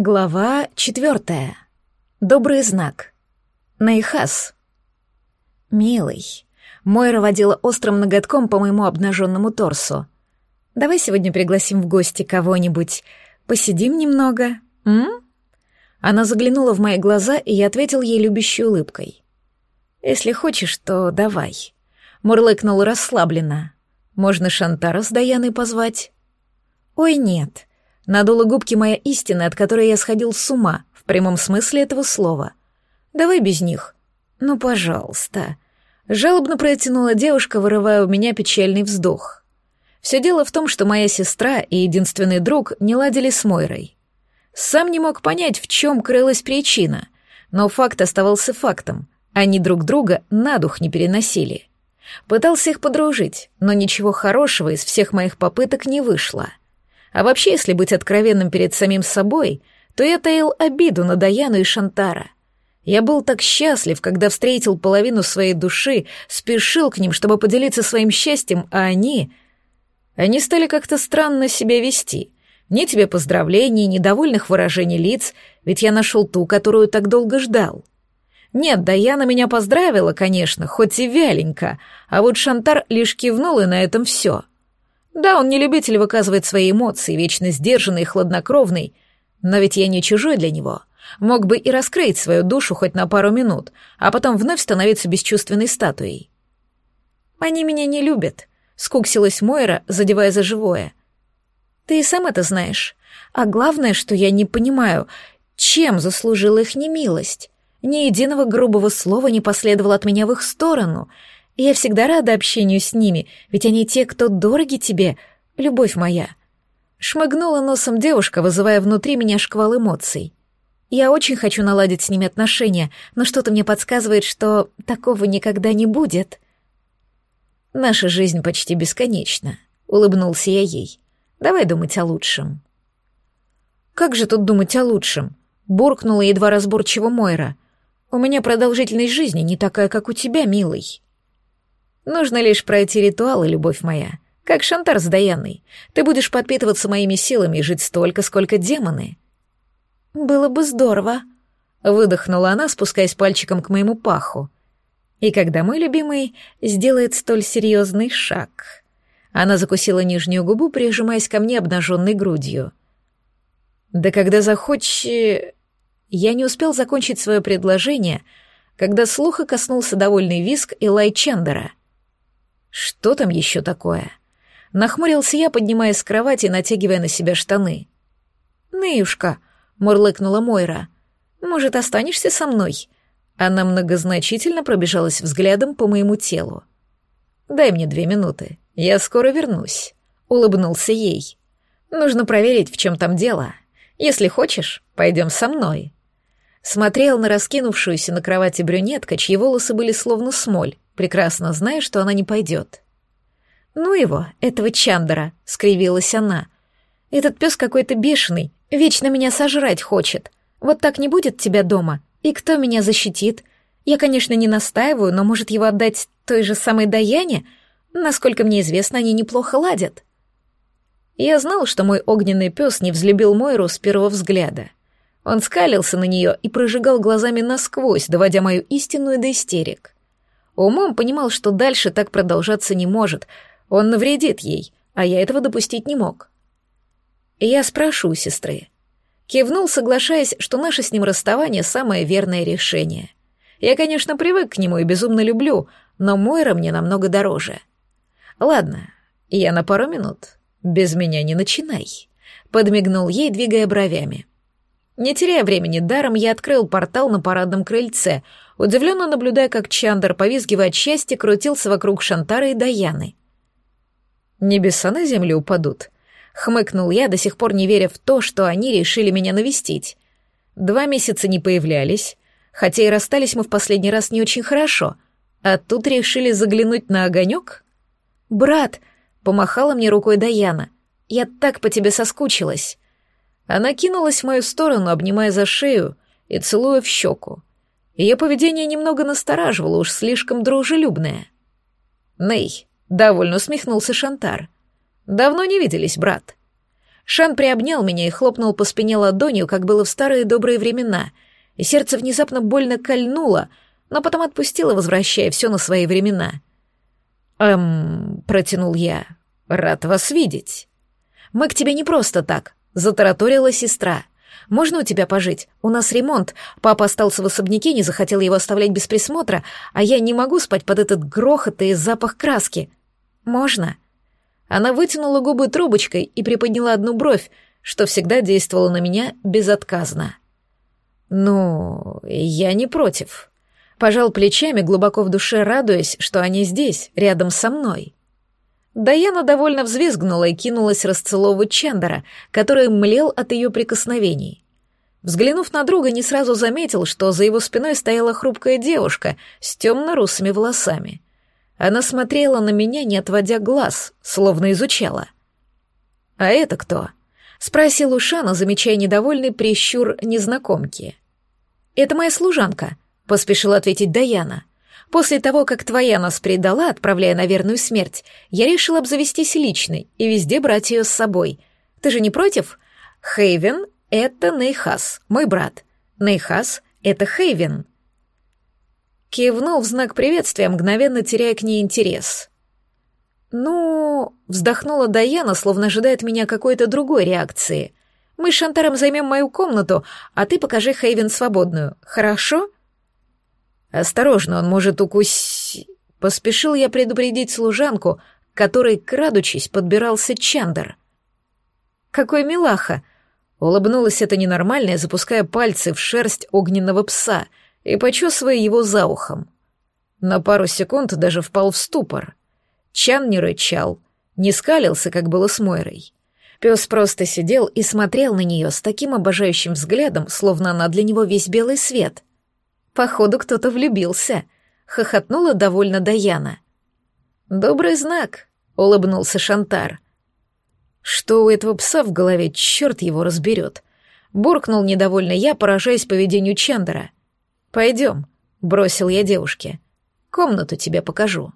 Глава четвертая. Добрый знак. Найхас. Милый. Мойра водила острым ноготком по моему обнаженному торсу. Давай сегодня пригласим в гости кого-нибудь. Посидим немного, м? Она заглянула в мои глаза, и я ответил ей любящей улыбкой. Если хочешь, то давай. Мурлыкнул расслабленно. Можно Шантара с Даяной позвать? Ой, нет. Надула губки моя истина, от которой я сходил с ума, в прямом смысле этого слова. Давай без них. Ну, пожалуйста. Жалобно протянула девушка, вырывая у меня печальный вздох. Все дело в том, что моя сестра и единственный друг не ладили с Мойрой. Сам не мог понять, в чем крылась причина, но факт оставался фактом. Они друг друга на дух не переносили. Пытался их подружить, но ничего хорошего из всех моих попыток не вышло. А вообще, если быть откровенным перед самим собой, то я таил обиду на Даяну и Шантара. Я был так счастлив, когда встретил половину своей души, спешил к ним, чтобы поделиться своим счастьем, а они... Они стали как-то странно себя вести. Ни тебе поздравлений, ни довольных выражений лиц, ведь я нашел ту, которую так долго ждал. Нет, Даяна меня поздравила, конечно, хоть и вяленько, а вот Шантар лишь кивнул, и на этом все. Да, он не любитель выказывать свои эмоции, вечно сдержанный и хладнокровный, но ведь я не чужой для него. Мог бы и раскрыть свою душу хоть на пару минут, а потом вновь становиться бесчувственной статуей. «Они меня не любят», — скуксилась Мойра, задевая за живое. «Ты и сам это знаешь. А главное, что я не понимаю, чем заслужила их немилость. Ни единого грубого слова не последовало от меня в их сторону — я всегда рада общению с ними, ведь они те, кто дороги тебе, любовь моя. Шмыгнула носом девушка, вызывая внутри меня шквал эмоций. Я очень хочу наладить с ними отношения, но что-то мне подсказывает, что такого никогда не будет. Наша жизнь почти бесконечна, улыбнулся я ей. Давай думать о лучшем. Как же тут думать о лучшем? буркнула едва разборчиво Мойра. У меня продолжительность жизни не такая, как у тебя, милый. Нужно лишь пройти ритуалы, любовь моя. Как Шантар с Даяной. Ты будешь подпитываться моими силами и жить столько, сколько демоны. Было бы здорово. Выдохнула она, спускаясь пальчиком к моему паху. И когда мой любимый сделает столь серьезный шаг. Она закусила нижнюю губу, прижимаясь ко мне обнаженной грудью. Да когда захочешь... Я не успел закончить свое предложение, когда слуха коснулся довольный виск и лай Чандера. Что там еще такое? Нахмурился я, поднимаясь с кровати и натягивая на себя штаны. «Наюшка», — мурлыкнула Мойра, — «может, останешься со мной?» Она многозначительно пробежалась взглядом по моему телу. «Дай мне две минуты, я скоро вернусь», — улыбнулся ей. «Нужно проверить, в чем там дело. Если хочешь, пойдем со мной». Смотрел на раскинувшуюся на кровати брюнетка, чьи волосы были словно смоль, прекрасно зная, что она не пойдет. «Ну его, этого Чандера», — скривилась она. «Этот пес какой-то бешеный, вечно меня сожрать хочет. Вот так не будет тебя дома, и кто меня защитит? Я, конечно, не настаиваю, но может его отдать той же самой Даяне? Насколько мне известно, они неплохо ладят». Я знал, что мой огненный пес не взлюбил Мойру с первого взгляда. Он скалился на нее и прожигал глазами насквозь, доводя мою истинную до истерик. Умом понимал, что дальше так продолжаться не может. Он навредит ей, а я этого допустить не мог. Я спрошу сестры. Кивнул, соглашаясь, что наше с ним расставание — самое верное решение. Я, конечно, привык к нему и безумно люблю, но Мойра мне намного дороже. Ладно, я на пару минут. Без меня не начинай. Подмигнул ей, двигая бровями. Не теряя времени даром, я открыл портал на парадном крыльце — удивленно наблюдая, как Чандр, повизгивая от счастья, крутился вокруг Шантара и Даяны. «Небеса на землю упадут», — хмыкнул я, до сих пор не веря в то, что они решили меня навестить. Два месяца не появлялись, хотя и расстались мы в последний раз не очень хорошо, а тут решили заглянуть на огонек? «Брат», — помахала мне рукой Даяна, — «я так по тебе соскучилась». Она кинулась в мою сторону, обнимая за шею и целуя в щеку. Ее поведение немного настораживало, уж слишком дружелюбное. «Ней», — довольно усмехнулся Шантар. «Давно не виделись, брат». Шан приобнял меня и хлопнул по спине ладонью, как было в старые добрые времена, и сердце внезапно больно кольнуло, но потом отпустило, возвращая все на свои времена. «Эм...» — протянул я. «Рад вас видеть». «Мы к тебе не просто так», — затараторила сестра. «Можно у тебя пожить? У нас ремонт. Папа остался в особняке, не захотел его оставлять без присмотра, а я не могу спать под этот грохот и запах краски. Можно?» Она вытянула губы трубочкой и приподняла одну бровь, что всегда действовало на меня безотказно. «Ну, я не против», Пожал плечами, глубоко в душе радуясь, что они здесь, рядом со мной. Даяна довольно взвизгнула и кинулась расцеловывать Чандера, который млел от ее прикосновений. Взглянув на друга, не сразу заметил, что за его спиной стояла хрупкая девушка с темно-русыми волосами. Она смотрела на меня, не отводя глаз, словно изучала. «А это кто?» — спросил Ушана, замечая недовольный прищур незнакомки. «Это моя служанка», поспешила ответить Даяна. После того, как твоя нас предала, отправляя на верную смерть, я решила обзавестись личной и везде брать ее с собой. Ты же не против? Хейвен — это Нейхас, мой брат. Нейхас — это Хейвен. Кивнул в знак приветствия, мгновенно теряя к ней интерес. «Ну...» — вздохнула Даяна, словно ожидает меня какой-то другой реакции. «Мы с Шантаром займем мою комнату, а ты покажи Хейвен свободную, хорошо?» «Осторожно, он может укусить...» Поспешил я предупредить служанку, которой, крадучись, подбирался Чандер. «Какой милаха!» Улыбнулась эта ненормальная, запуская пальцы в шерсть огненного пса и почесывая его за ухом. На пару секунд даже впал в ступор. Чан не рычал, не скалился, как было с Мойрой. Пес просто сидел и смотрел на нее с таким обожающим взглядом, словно она для него весь белый свет. Походу, кто-то влюбился. Хохотнула довольно Даяна. Добрый знак, улыбнулся Шантар. Что у этого пса в голове, черт его разберет. Буркнул недовольно я, поражаясь поведению Чандера. Пойдем, бросил я девушке. Комнату тебе покажу.